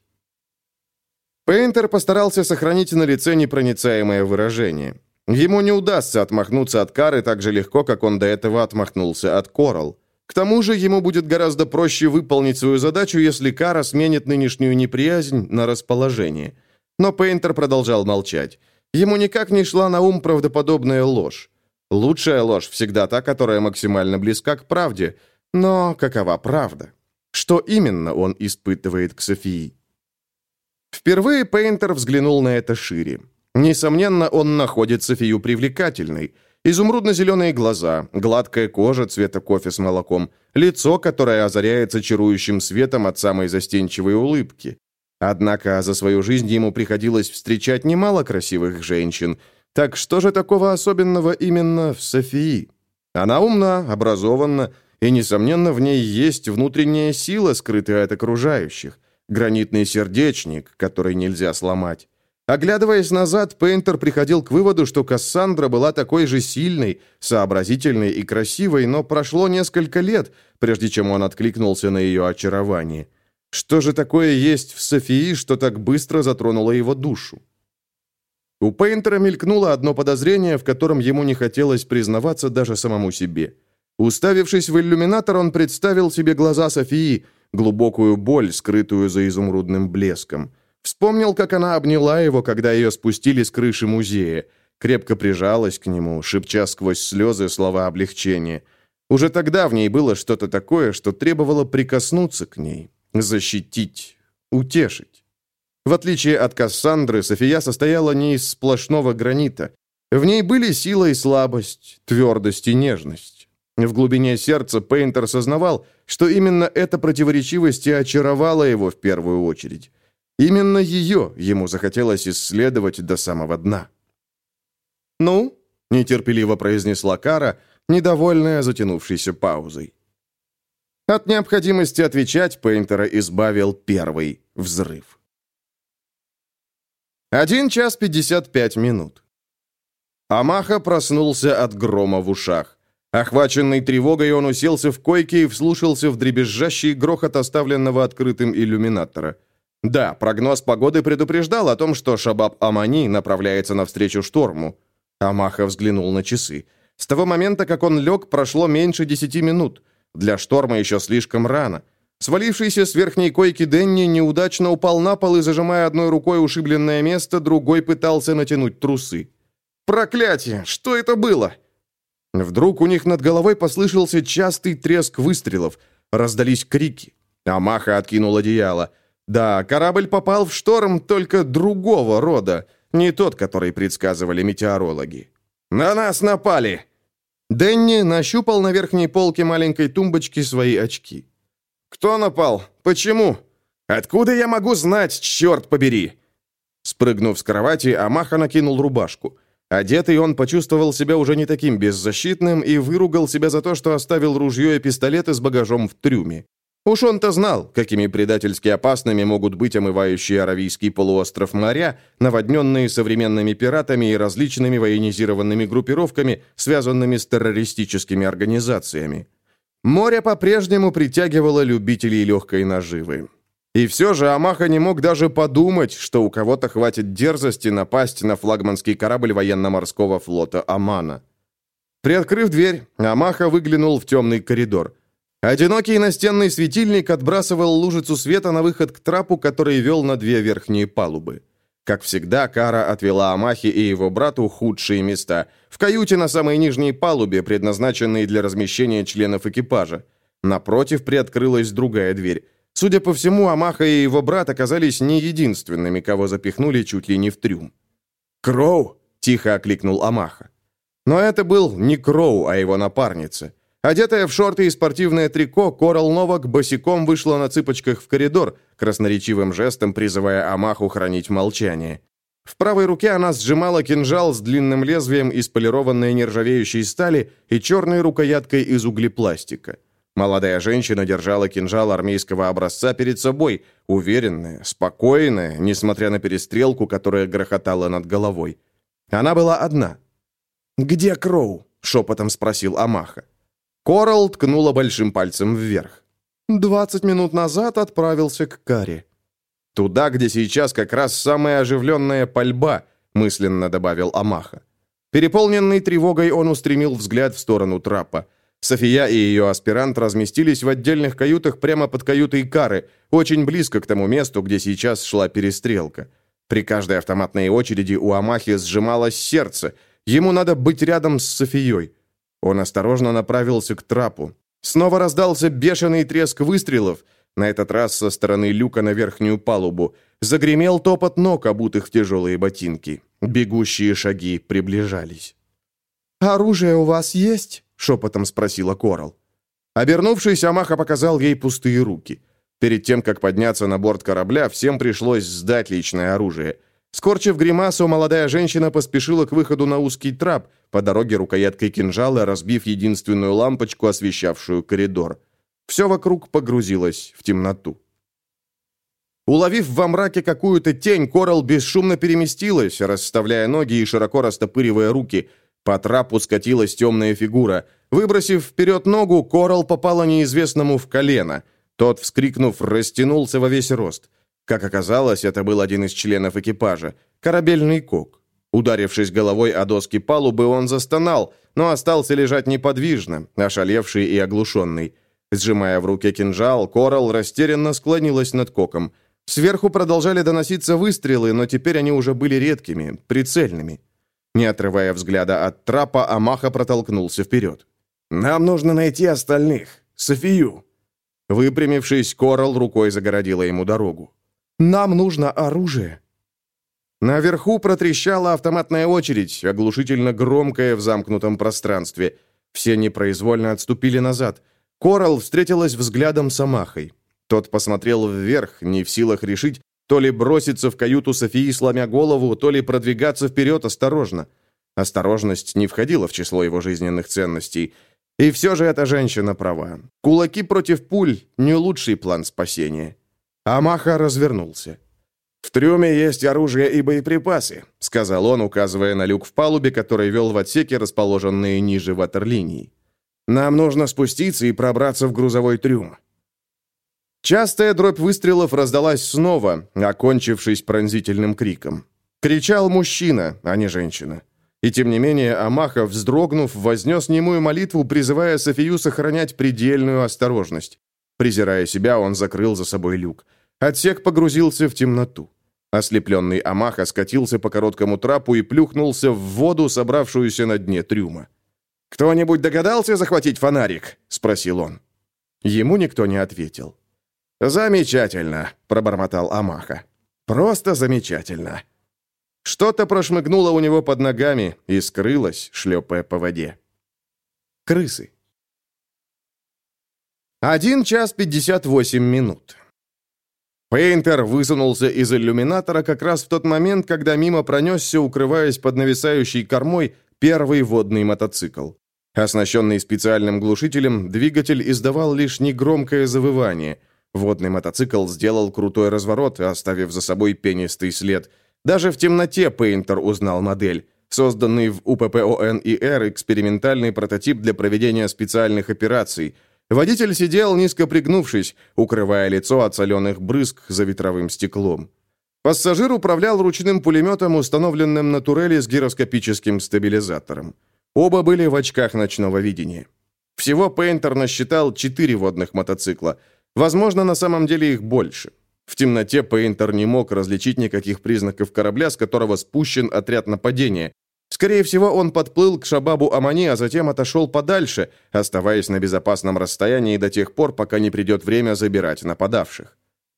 Пейнтер постарался сохранить на лице непроницаемое выражение. Ему не удастся отмахнуться от Кары так же легко, как он до этого отмахнулся от Корал. К тому же ему будет гораздо проще выполнить свою задачу, если Кара сменит нынешнюю неприязнь на расположение. Но Пейнтер продолжал молчать. Ему никак не шла на ум правдоподобная ложь. Лучшая ложь всегда та, которая максимально близка к правде. Но какова правда? Что именно он испытывает к Софии? Впервые Пейнтер взглянул на это шире. Несомненно, он находит Софию привлекательной. Изумрудно-зеленые глаза, гладкая кожа цвета кофе с молоком, лицо, которое озаряется чарующим светом от самой застенчивой улыбки. Однако за свою жизнь ему приходилось встречать немало красивых женщин. Так что же такого особенного именно в Софии? Она умна, образована, и, несомненно, в ней есть внутренняя сила, скрытая от окружающих. Гранитный сердечник, который нельзя сломать. Оглядываясь назад, Пейнтер приходил к выводу, что Кассандра была такой же сильной, сообразительной и красивой, но прошло несколько лет, прежде чем он откликнулся на ее очарование. Что же такое есть в Софии, что так быстро затронуло его душу? У Пейнтера мелькнуло одно подозрение, в котором ему не хотелось признаваться даже самому себе. Уставившись в иллюминатор, он представил себе глаза Софии, глубокую боль, скрытую за изумрудным блеском. Вспомнил, как она обняла его, когда ее спустили с крыши музея. Крепко прижалась к нему, шепча сквозь слезы слова облегчения. Уже тогда в ней было что-то такое, что требовало прикоснуться к ней, защитить, утешить. В отличие от Кассандры, София состояла не из сплошного гранита. В ней были сила и слабость, твердость и нежность. В глубине сердца Пейнтер сознавал, что именно эта противоречивость и очаровала его в первую очередь. Именно ее ему захотелось исследовать до самого дна. «Ну?» — нетерпеливо произнесла Кара, недовольная затянувшейся паузой. От необходимости отвечать Пейнтера избавил первый взрыв. Один час пятьдесят пять минут. Амаха проснулся от грома в ушах. Охваченный тревогой, он уселся в койке и вслушался в дребезжащий грохот оставленного открытым иллюминатора. Да, прогноз погоды предупреждал о том, что Шабаб Амани направляется навстречу шторму. Амаха взглянул на часы. С того момента, как он лег, прошло меньше десяти минут. Для шторма еще слишком рано. Свалившийся с верхней койки Денни неудачно упал на пол и, зажимая одной рукой ушибленное место, другой пытался натянуть трусы. «Проклятие! Что это было?» Вдруг у них над головой послышался частый треск выстрелов. Раздались крики. Амаха откинул одеяло. Да, корабль попал в шторм только другого рода, не тот, который предсказывали метеорологи. «На нас напали!» Дэнни нащупал на верхней полке маленькой тумбочки свои очки. «Кто напал? Почему? Откуда я могу знать, черт побери?» Спрыгнув с кровати, Амаха накинул рубашку. Одетый он почувствовал себя уже не таким беззащитным и выругал себя за то, что оставил ружье и пистолеты с багажом в трюме. Уж он-то знал, какими предательски опасными могут быть омывающие Аравийский полуостров моря, наводненные современными пиратами и различными военизированными группировками, связанными с террористическими организациями. Море по-прежнему притягивало любителей легкой наживы. И все же Амаха не мог даже подумать, что у кого-то хватит дерзости напасть на флагманский корабль военно-морского флота Амана. Приоткрыв дверь, Амаха выглянул в темный коридор – Одинокий настенный светильник отбрасывал лужицу света на выход к трапу, который вел на две верхние палубы. Как всегда, Кара отвела Амахи и его брату худшие места. В каюте на самой нижней палубе, предназначенной для размещения членов экипажа. Напротив приоткрылась другая дверь. Судя по всему, Амаха и его брат оказались не единственными, кого запихнули чуть ли не в трюм. «Кроу!» – тихо окликнул Амаха. Но это был не Кроу, а его напарница. Одетая в шорты и спортивное трико, Корал Новак босиком вышла на цыпочках в коридор, красноречивым жестом призывая Амаху хранить молчание. В правой руке она сжимала кинжал с длинным лезвием из полированной нержавеющей стали и черной рукояткой из углепластика. Молодая женщина держала кинжал армейского образца перед собой, уверенная, спокойная, несмотря на перестрелку, которая грохотала над головой. Она была одна. «Где Кроу?» — шепотом спросил Амаха. Корал ткнула большим пальцем вверх. «Двадцать минут назад отправился к Каре». «Туда, где сейчас как раз самая оживленная пальба», мысленно добавил Амаха. Переполненный тревогой, он устремил взгляд в сторону трапа. София и ее аспирант разместились в отдельных каютах прямо под каютой Кары, очень близко к тому месту, где сейчас шла перестрелка. При каждой автоматной очереди у Амахи сжималось сердце. Ему надо быть рядом с Софией. Он осторожно направился к трапу. Снова раздался бешеный треск выстрелов, на этот раз со стороны люка на верхнюю палубу. Загремел топот ног, обутых в тяжелые ботинки. Бегущие шаги приближались. «Оружие у вас есть?» — шепотом спросила Корал. Обернувшись, Амаха показал ей пустые руки. Перед тем, как подняться на борт корабля, всем пришлось сдать личное оружие. Скорчив гримасу, молодая женщина поспешила к выходу на узкий трап, по дороге рукояткой кинжала разбив единственную лампочку, освещавшую коридор. Все вокруг погрузилось в темноту. Уловив во мраке какую-то тень, Корал бесшумно переместилась, расставляя ноги и широко растопыривая руки. По трапу скатилась темная фигура. Выбросив вперед ногу, Корал попала неизвестному в колено. Тот, вскрикнув, растянулся во весь рост. Как оказалось, это был один из членов экипажа, корабельный кок. Ударившись головой о доски палубы, он застонал, но остался лежать неподвижно, ошалевший и оглушенный. Сжимая в руке кинжал, Корал растерянно склонилась над коком. Сверху продолжали доноситься выстрелы, но теперь они уже были редкими, прицельными. Не отрывая взгляда от трапа, Амаха протолкнулся вперед. «Нам нужно найти остальных. Софию». Выпрямившись, Корал рукой загородила ему дорогу. Нам нужно оружие». Наверху протрещала автоматная очередь, оглушительно громкая в замкнутом пространстве. Все непроизвольно отступили назад. Корал встретилась взглядом с Амахой. Тот посмотрел вверх, не в силах решить, то ли броситься в каюту Софии, сломя голову, то ли продвигаться вперед осторожно. Осторожность не входила в число его жизненных ценностей. И все же эта женщина права. Кулаки против пуль – не лучший план спасения. Амаха развернулся. «В трюме есть оружие и боеприпасы», — сказал он, указывая на люк в палубе, который вел в отсеке, расположенные ниже ватерлинии. «Нам нужно спуститься и пробраться в грузовой трюм». Частая дробь выстрелов раздалась снова, окончившись пронзительным криком. Кричал мужчина, а не женщина. И тем не менее Амаха, вздрогнув, вознес немую молитву, призывая Софию сохранять предельную осторожность. Презирая себя, он закрыл за собой люк. Отсек погрузился в темноту. Ослепленный Амаха скатился по короткому трапу и плюхнулся в воду, собравшуюся на дне трюма. «Кто-нибудь догадался захватить фонарик?» — спросил он. Ему никто не ответил. «Замечательно», — пробормотал Амаха. «Просто замечательно». Что-то прошмыгнуло у него под ногами и скрылось, шлепая по воде. Крысы. Один час пятьдесят восемь минут. Пейнтер высунулся из иллюминатора как раз в тот момент, когда мимо пронесся, укрываясь под нависающей кормой, первый водный мотоцикл. Оснащенный специальным глушителем, двигатель издавал лишь негромкое завывание. Водный мотоцикл сделал крутой разворот, оставив за собой пенистый след. Даже в темноте Пейнтер узнал модель. Созданный в УППОНИР экспериментальный прототип для проведения специальных операций. Водитель сидел, низко пригнувшись, укрывая лицо от соленых брызг за ветровым стеклом. Пассажир управлял ручным пулеметом, установленным на турели с гироскопическим стабилизатором. Оба были в очках ночного видения. Всего Пейнтер насчитал четыре водных мотоцикла. Возможно, на самом деле их больше. В темноте Пейнтер не мог различить никаких признаков корабля, с которого спущен отряд нападения. Скорее всего, он подплыл к Шабабу Амани, а затем отошел подальше, оставаясь на безопасном расстоянии до тех пор, пока не придет время забирать нападавших.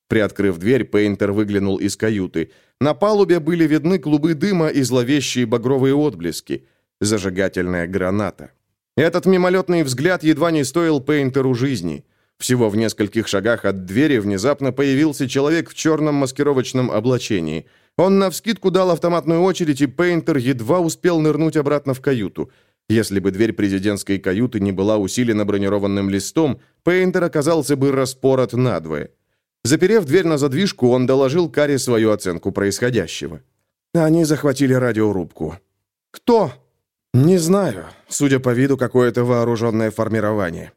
Приоткрыв дверь, Пейнтер выглянул из каюты. На палубе были видны клубы дыма и зловещие багровые отблески – зажигательная граната. Этот мимолетный взгляд едва не стоил Пейнтеру жизни. Всего в нескольких шагах от двери внезапно появился человек в черном маскировочном облачении. Он навскидку дал автоматную очередь, и Пейнтер едва успел нырнуть обратно в каюту. Если бы дверь президентской каюты не была усилена бронированным листом, Пейнтер оказался бы распорот надвое. Заперев дверь на задвижку, он доложил Каре свою оценку происходящего. Они захватили радиорубку. «Кто?» «Не знаю. Судя по виду, какое-то вооруженное формирование».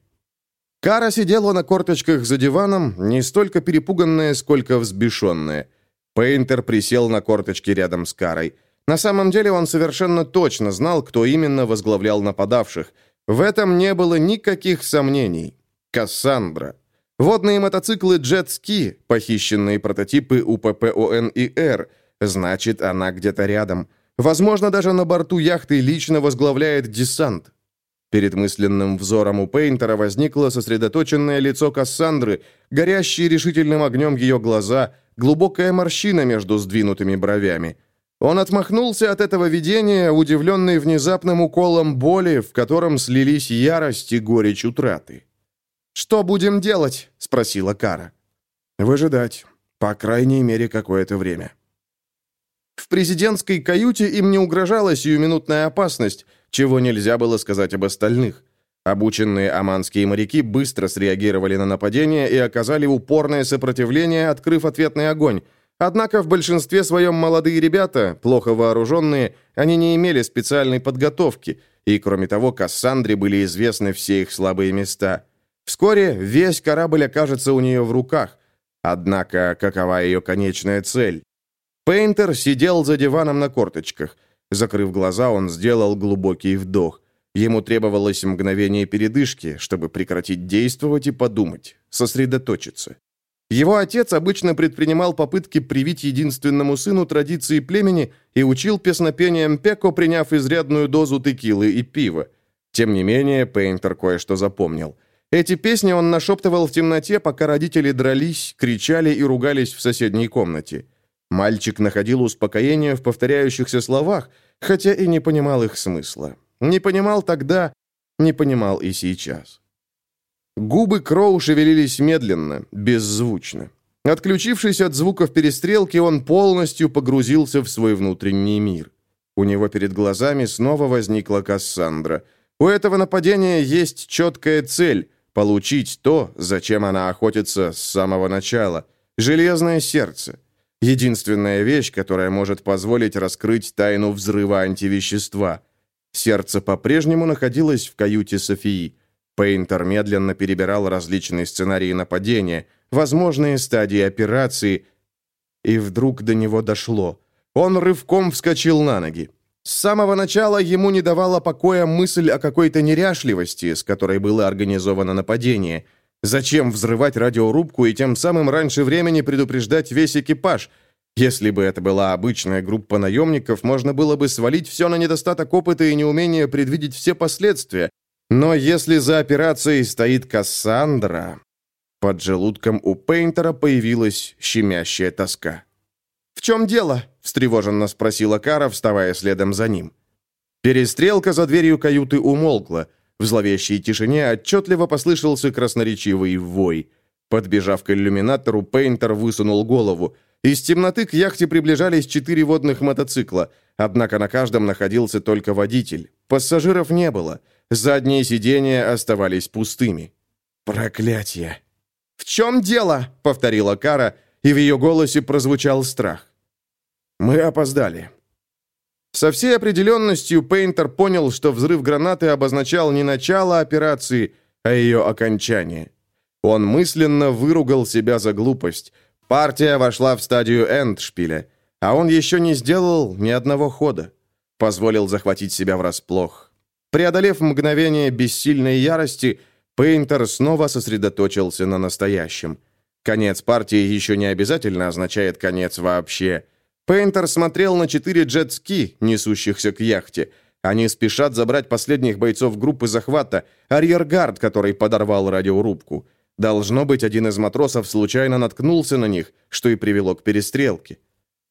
Кара сидела на корточках за диваном, не столько перепуганная, сколько взбешенная. Пейнтер присел на корточки рядом с Карой. На самом деле он совершенно точно знал, кто именно возглавлял нападавших. В этом не было никаких сомнений. Кассандра. Водные мотоциклы «Джет-ски», похищенные прототипы УППОН и «Р». Значит, она где-то рядом. Возможно, даже на борту яхты лично возглавляет десант. Перед мысленным взором у Пейнтера возникло сосредоточенное лицо Кассандры, горящие решительным огнем ее глаза, глубокая морщина между сдвинутыми бровями. Он отмахнулся от этого видения, удивленный внезапным уколом боли, в котором слились ярость и горечь утраты. «Что будем делать?» — спросила Кара. «Выжидать. По крайней мере, какое-то время». В президентской каюте им не угрожала сиюминутная опасность, чего нельзя было сказать об остальных. Обученные оманские моряки быстро среагировали на нападение и оказали упорное сопротивление, открыв ответный огонь. Однако в большинстве своем молодые ребята, плохо вооруженные, они не имели специальной подготовки, и, кроме того, Кассандре были известны все их слабые места. Вскоре весь корабль окажется у нее в руках. Однако, какова ее конечная цель? Пейнтер сидел за диваном на корточках. Закрыв глаза, он сделал глубокий вдох. Ему требовалось мгновение передышки, чтобы прекратить действовать и подумать, сосредоточиться. Его отец обычно предпринимал попытки привить единственному сыну традиции племени и учил песнопением пеко, приняв изрядную дозу текилы и пива. Тем не менее, Пейнтер кое-что запомнил. Эти песни он нашептывал в темноте, пока родители дрались, кричали и ругались в соседней комнате. Мальчик находил успокоение в повторяющихся словах, хотя и не понимал их смысла. Не понимал тогда, не понимал и сейчас. Губы Кроу шевелились медленно, беззвучно. Отключившись от звуков перестрелки, он полностью погрузился в свой внутренний мир. У него перед глазами снова возникла Кассандра. У этого нападения есть четкая цель – получить то, зачем она охотится с самого начала – железное сердце – Единственная вещь, которая может позволить раскрыть тайну взрыва антивещества. Сердце по-прежнему находилось в каюте Софии. Пейнтер медленно перебирал различные сценарии нападения, возможные стадии операции, и вдруг до него дошло. Он рывком вскочил на ноги. С самого начала ему не давала покоя мысль о какой-то неряшливости, с которой было организовано нападение – Зачем взрывать радиорубку и тем самым раньше времени предупреждать весь экипаж? Если бы это была обычная группа наемников, можно было бы свалить все на недостаток опыта и неумение предвидеть все последствия. Но если за операцией стоит Кассандра... Под желудком у Пейнтера появилась щемящая тоска. «В чем дело?» — встревоженно спросила Кара, вставая следом за ним. Перестрелка за дверью каюты умолкла — в зловещей тишине отчетливо послышался красноречивый вой. Подбежав к иллюминатору, Пейнтер высунул голову. Из темноты к яхте приближались четыре водных мотоцикла, однако на каждом находился только водитель. Пассажиров не было. Задние сиденья оставались пустыми. «Проклятие!» «В чем дело?» — повторила Кара, и в ее голосе прозвучал страх. «Мы опоздали». Со всей определенностью Пейнтер понял, что взрыв гранаты обозначал не начало операции, а ее окончание. Он мысленно выругал себя за глупость. Партия вошла в стадию эндшпиля, а он еще не сделал ни одного хода. Позволил захватить себя врасплох. Преодолев мгновение бессильной ярости, Пейнтер снова сосредоточился на настоящем. Конец партии еще не обязательно означает конец вообще. Пейнтер смотрел на четыре джет-ски, несущихся к яхте. Они спешат забрать последних бойцов группы захвата, арьергард, который подорвал радиорубку. Должно быть, один из матросов случайно наткнулся на них, что и привело к перестрелке.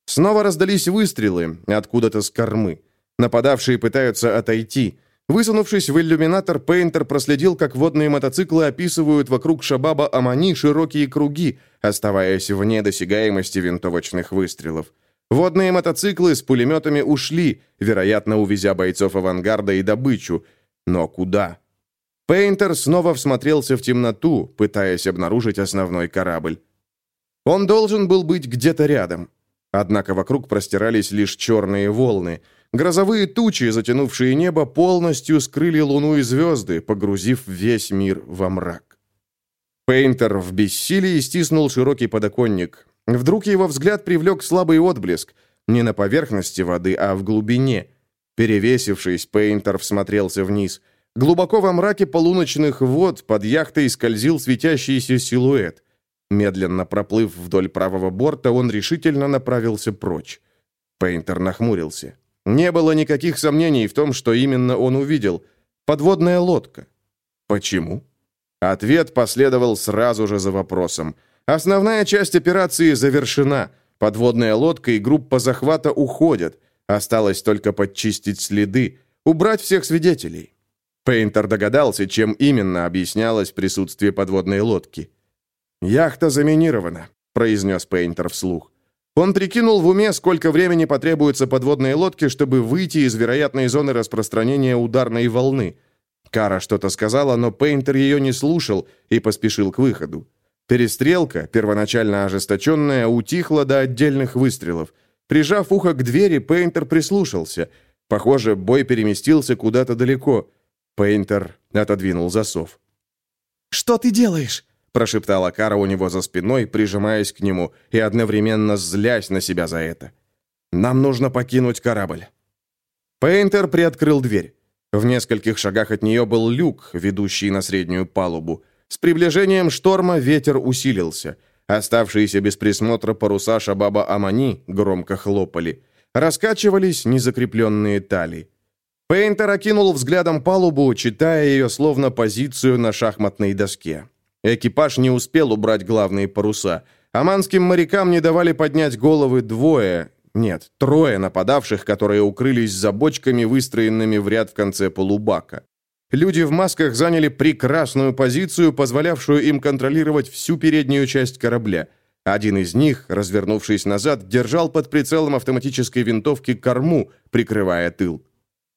Снова раздались выстрелы откуда-то с кормы. Нападавшие пытаются отойти. Высунувшись в иллюминатор, Пейнтер проследил, как водные мотоциклы описывают вокруг Шабаба Амани широкие круги, оставаясь вне досягаемости винтовочных выстрелов. Водные мотоциклы с пулеметами ушли, вероятно, увезя бойцов авангарда и добычу. Но куда? Пейнтер снова всмотрелся в темноту, пытаясь обнаружить основной корабль. Он должен был быть где-то рядом. Однако вокруг простирались лишь черные волны. Грозовые тучи, затянувшие небо, полностью скрыли луну и звезды, погрузив весь мир во мрак. Пейнтер в бессилии стиснул широкий подоконник. Вдруг его взгляд привлек слабый отблеск. Не на поверхности воды, а в глубине. Перевесившись, Пейнтер всмотрелся вниз. Глубоко во мраке полуночных вод под яхтой скользил светящийся силуэт. Медленно проплыв вдоль правого борта, он решительно направился прочь. Пейнтер нахмурился. Не было никаких сомнений в том, что именно он увидел. Подводная лодка. Почему? Ответ последовал сразу же за вопросом. Основная часть операции завершена. Подводная лодка и группа захвата уходят. Осталось только подчистить следы, убрать всех свидетелей. Пейнтер догадался, чем именно объяснялось присутствие подводной лодки. «Яхта заминирована», — произнес Пейнтер вслух. Он прикинул в уме, сколько времени потребуется подводной лодке, чтобы выйти из вероятной зоны распространения ударной волны. Кара что-то сказала, но Пейнтер ее не слушал и поспешил к выходу. Перестрелка, первоначально ожесточенная, утихла до отдельных выстрелов. Прижав ухо к двери, Пейнтер прислушался. Похоже, бой переместился куда-то далеко. Пейнтер отодвинул засов. «Что ты делаешь?» прошептала Кара у него за спиной, прижимаясь к нему и одновременно злясь на себя за это. «Нам нужно покинуть корабль». Пейнтер приоткрыл дверь. В нескольких шагах от нее был люк, ведущий на среднюю палубу. С приближением шторма ветер усилился. Оставшиеся без присмотра паруса Шабаба Амани громко хлопали. Раскачивались незакрепленные тали. Пейнтер окинул взглядом палубу, читая ее словно позицию на шахматной доске. Экипаж не успел убрать главные паруса. Аманским морякам не давали поднять головы двое, нет, трое нападавших, которые укрылись за бочками, выстроенными в ряд в конце полубака. Люди в масках заняли прекрасную позицию, позволявшую им контролировать всю переднюю часть корабля. Один из них, развернувшись назад, держал под прицелом автоматической винтовки корму, прикрывая тыл.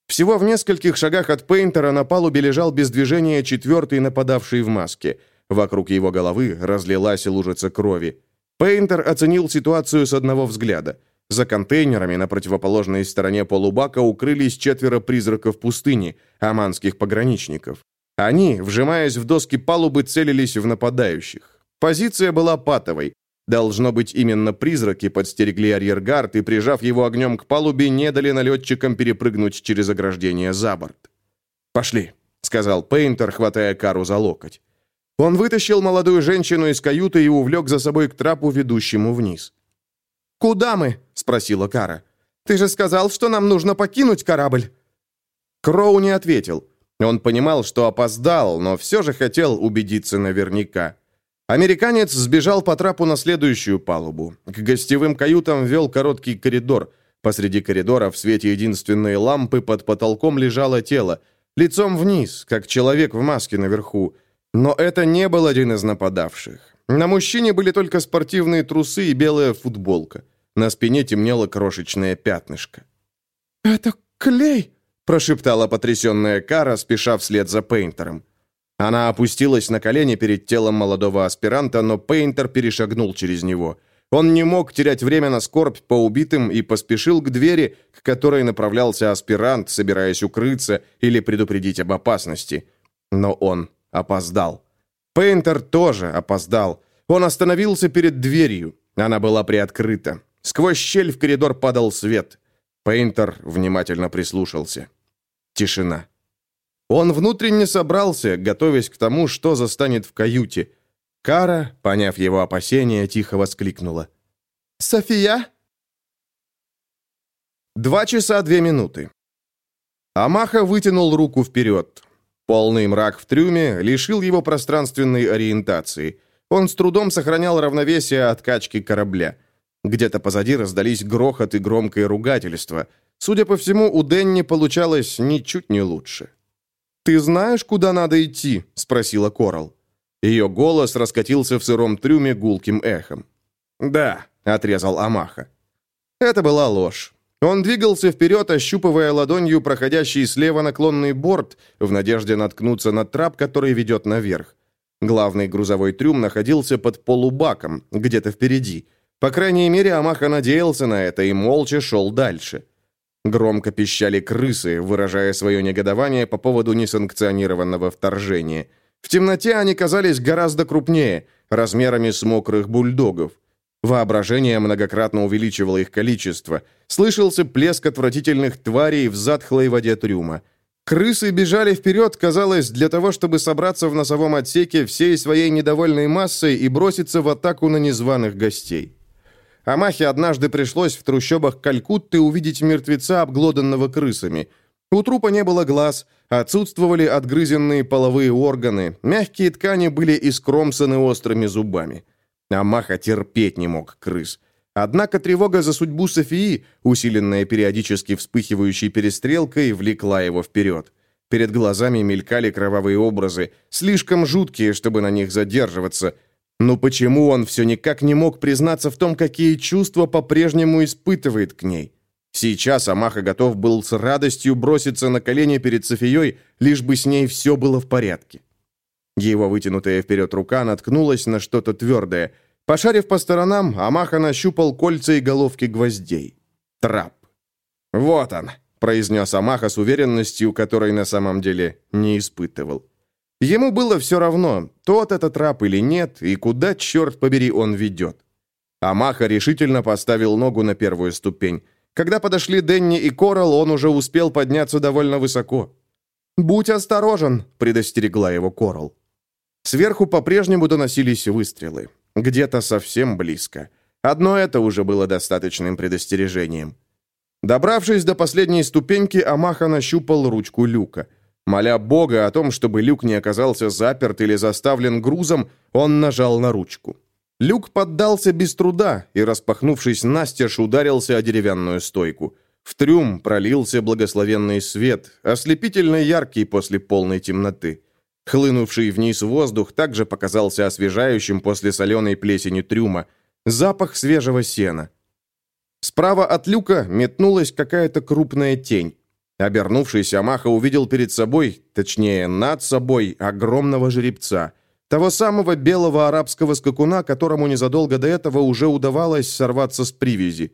Всего в нескольких шагах от Пейнтера на палубе лежал без движения четвертый нападавший в маске – Вокруг его головы разлилась лужица крови. Пейнтер оценил ситуацию с одного взгляда. За контейнерами на противоположной стороне полубака укрылись четверо призраков пустыни, аманских пограничников. Они, вжимаясь в доски палубы, целились в нападающих. Позиция была патовой. Должно быть, именно призраки подстерегли арьергард и, прижав его огнем к палубе, не дали налетчикам перепрыгнуть через ограждение за борт. «Пошли», — сказал Пейнтер, хватая Кару за локоть. Он вытащил молодую женщину из каюты и увлек за собой к трапу, ведущему вниз. «Куда мы?» — спросила Кара. «Ты же сказал, что нам нужно покинуть корабль». Кроу не ответил. Он понимал, что опоздал, но все же хотел убедиться наверняка. Американец сбежал по трапу на следующую палубу. К гостевым каютам вел короткий коридор. Посреди коридора в свете единственной лампы под потолком лежало тело, лицом вниз, как человек в маске наверху. Но это не был один из нападавших. На мужчине были только спортивные трусы и белая футболка. На спине темнело крошечное пятнышко. «Это клей!» прошептала потрясенная Кара, спеша вслед за Пейнтером. Она опустилась на колени перед телом молодого аспиранта, но Пейнтер перешагнул через него. Он не мог терять время на скорбь по убитым и поспешил к двери, к которой направлялся аспирант, собираясь укрыться или предупредить об опасности. Но он опоздал. Пейнтер тоже опоздал. Он остановился перед дверью. Она была приоткрыта. Сквозь щель в коридор падал свет. Пейнтер внимательно прислушался. Тишина. Он внутренне собрался, готовясь к тому, что застанет в каюте. Кара, поняв его опасения, тихо воскликнула. «София?» Два часа две минуты. Амаха вытянул руку вперед. Полный мрак в трюме лишил его пространственной ориентации. Он с трудом сохранял равновесие от качки корабля. Где-то позади раздались грохот и громкое ругательство. Судя по всему, у Денни получалось ничуть не лучше. «Ты знаешь, куда надо идти?» — спросила Корал. Ее голос раскатился в сыром трюме гулким эхом. «Да», — отрезал Амаха. Это была ложь. Он двигался вперед, ощупывая ладонью проходящий слева наклонный борт, в надежде наткнуться на трап, который ведет наверх. Главный грузовой трюм находился под полубаком, где-то впереди. По крайней мере, Амаха надеялся на это и молча шел дальше. Громко пищали крысы, выражая свое негодование по поводу несанкционированного вторжения. В темноте они казались гораздо крупнее, размерами с мокрых бульдогов. Воображение многократно увеличивало их количество. Слышался плеск отвратительных тварей в затхлой воде трюма. Крысы бежали вперед, казалось, для того, чтобы собраться в носовом отсеке всей своей недовольной массой и броситься в атаку на незваных гостей. Амахе однажды пришлось в трущобах Калькутты увидеть мертвеца, обглоданного крысами. У трупа не было глаз, отсутствовали отгрызенные половые органы, мягкие ткани были искромсаны острыми зубами. Амаха терпеть не мог крыс. Однако тревога за судьбу Софии, усиленная периодически вспыхивающей перестрелкой, влекла его вперед. Перед глазами мелькали кровавые образы, слишком жуткие, чтобы на них задерживаться. Но почему он все никак не мог признаться в том, какие чувства по-прежнему испытывает к ней? Сейчас Амаха готов был с радостью броситься на колени перед Софией, лишь бы с ней все было в порядке. Его вытянутая вперед рука наткнулась на что-то твердое. Пошарив по сторонам, Амаха нащупал кольца и головки гвоздей. Трап. «Вот он», — произнес Амаха с уверенностью, которой на самом деле не испытывал. Ему было все равно, тот это трап или нет, и куда, черт побери, он ведет. Амаха решительно поставил ногу на первую ступень. Когда подошли Денни и Корал, он уже успел подняться довольно высоко. «Будь осторожен», — предостерегла его Корал. Сверху по-прежнему доносились выстрелы. Где-то совсем близко. Одно это уже было достаточным предостережением. Добравшись до последней ступеньки, Амаха нащупал ручку люка. Моля Бога о том, чтобы люк не оказался заперт или заставлен грузом, он нажал на ручку. Люк поддался без труда и, распахнувшись настежь, ударился о деревянную стойку. В трюм пролился благословенный свет, ослепительно яркий после полной темноты. Хлынувший вниз воздух также показался освежающим после соленой плесени трюма. Запах свежего сена. Справа от люка метнулась какая-то крупная тень. Обернувшись, Амаха увидел перед собой, точнее, над собой, огромного жеребца. Того самого белого арабского скакуна, которому незадолго до этого уже удавалось сорваться с привязи.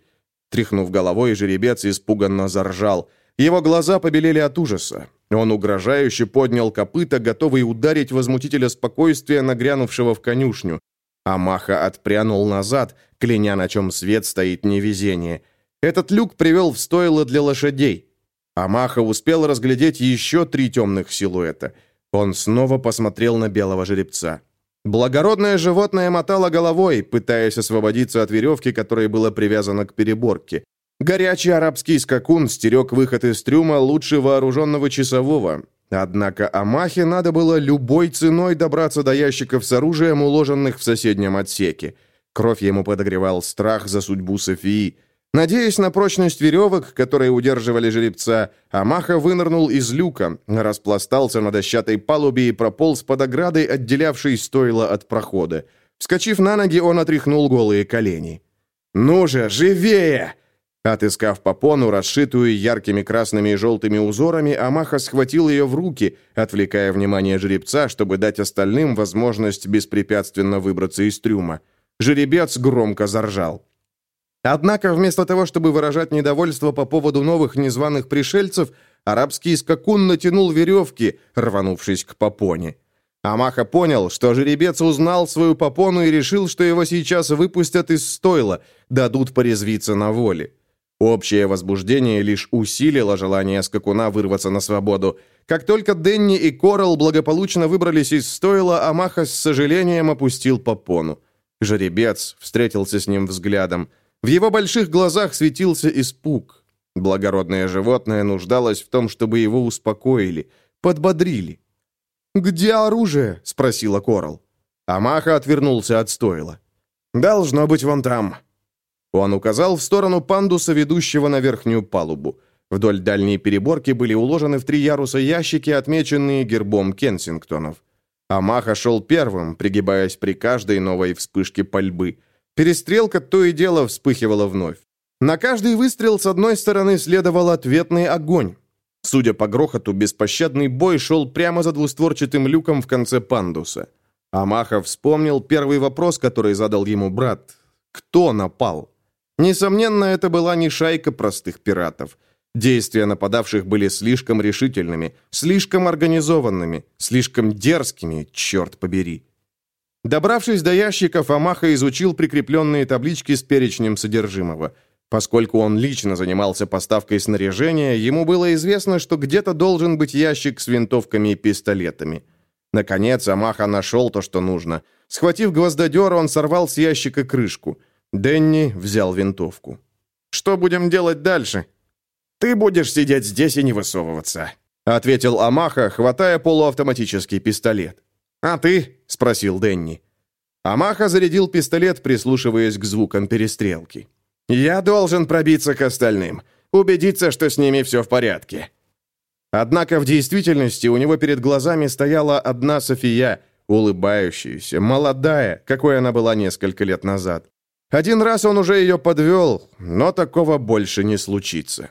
Тряхнув головой, жеребец испуганно заржал. Его глаза побелели от ужаса. Он угрожающе поднял копыта, готовый ударить возмутителя спокойствия, нагрянувшего в конюшню. Амаха отпрянул назад, кляня, на чем свет стоит невезение. Этот люк привел в стойло для лошадей. Амаха успел разглядеть еще три темных силуэта. Он снова посмотрел на белого жеребца. Благородное животное мотало головой, пытаясь освободиться от веревки, которой было привязано к переборке. Горячий арабский скакун стерег выход из трюма лучше вооруженного часового. Однако Амахе надо было любой ценой добраться до ящиков с оружием, уложенных в соседнем отсеке. Кровь ему подогревал страх за судьбу Софии. Надеясь на прочность веревок, которые удерживали жеребца, Амаха вынырнул из люка, распластался на дощатой палубе и прополз под оградой, отделявшей стойло от прохода. Вскочив на ноги, он отряхнул голые колени. «Ну же, живее!» Отыскав попону, расшитую яркими красными и желтыми узорами, Амаха схватил ее в руки, отвлекая внимание жеребца, чтобы дать остальным возможность беспрепятственно выбраться из трюма. Жеребец громко заржал. Однако вместо того, чтобы выражать недовольство по поводу новых незваных пришельцев, арабский скакун натянул веревки, рванувшись к попоне. Амаха понял, что жеребец узнал свою попону и решил, что его сейчас выпустят из стойла, дадут порезвиться на воле. Общее возбуждение лишь усилило желание скакуна вырваться на свободу. Как только Денни и Корал благополучно выбрались из стойла, Амаха с сожалением опустил попону. Жеребец встретился с ним взглядом. В его больших глазах светился испуг. Благородное животное нуждалось в том, чтобы его успокоили, подбодрили. «Где оружие?» — спросила Корал. Амаха отвернулся от стойла. «Должно быть вон там». Он указал в сторону пандуса, ведущего на верхнюю палубу. Вдоль дальней переборки были уложены в три яруса ящики, отмеченные гербом Кенсингтонов. Амаха шел первым, пригибаясь при каждой новой вспышке пальбы. Перестрелка то и дело вспыхивала вновь. На каждый выстрел с одной стороны следовал ответный огонь. Судя по грохоту, беспощадный бой шел прямо за двустворчатым люком в конце пандуса. Амаха вспомнил первый вопрос, который задал ему брат. «Кто напал?» Несомненно, это была не шайка простых пиратов. Действия нападавших были слишком решительными, слишком организованными, слишком дерзкими, черт побери. Добравшись до ящиков, Амаха изучил прикрепленные таблички с перечнем содержимого. Поскольку он лично занимался поставкой снаряжения, ему было известно, что где-то должен быть ящик с винтовками и пистолетами. Наконец, Амаха нашел то, что нужно. Схватив гвоздодер, он сорвал с ящика крышку – Дэнни взял винтовку. «Что будем делать дальше?» «Ты будешь сидеть здесь и не высовываться», — ответил Амаха, хватая полуавтоматический пистолет. «А ты?» — спросил Дэнни. Амаха зарядил пистолет, прислушиваясь к звукам перестрелки. «Я должен пробиться к остальным, убедиться, что с ними все в порядке». Однако в действительности у него перед глазами стояла одна София, улыбающаяся, молодая, какой она была несколько лет назад. Один раз он уже ее подвел, но такого больше не случится.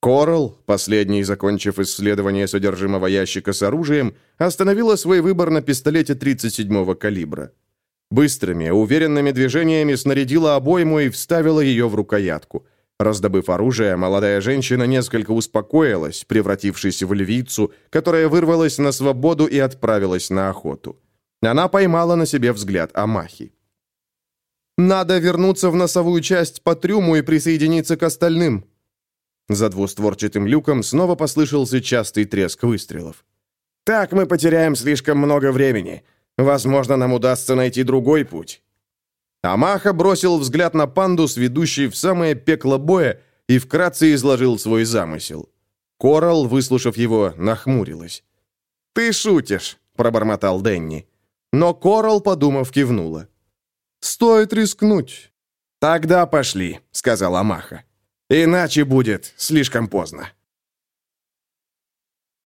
Коралл, последний закончив исследование содержимого ящика с оружием, остановила свой выбор на пистолете 37-го калибра. Быстрыми, уверенными движениями снарядила обойму и вставила ее в рукоятку. Раздобыв оружие, молодая женщина несколько успокоилась, превратившись в львицу, которая вырвалась на свободу и отправилась на охоту. Она поймала на себе взгляд Амахи. Надо вернуться в носовую часть по трюму и присоединиться к остальным». За двустворчатым люком снова послышался частый треск выстрелов. «Так мы потеряем слишком много времени. Возможно, нам удастся найти другой путь». Амаха бросил взгляд на пандус, ведущий в самое пекло боя, и вкратце изложил свой замысел. Корал, выслушав его, нахмурилась. «Ты шутишь», — пробормотал Денни. Но Корал, подумав, кивнула. «Стоит рискнуть». «Тогда пошли», — сказал Амаха. «Иначе будет слишком поздно».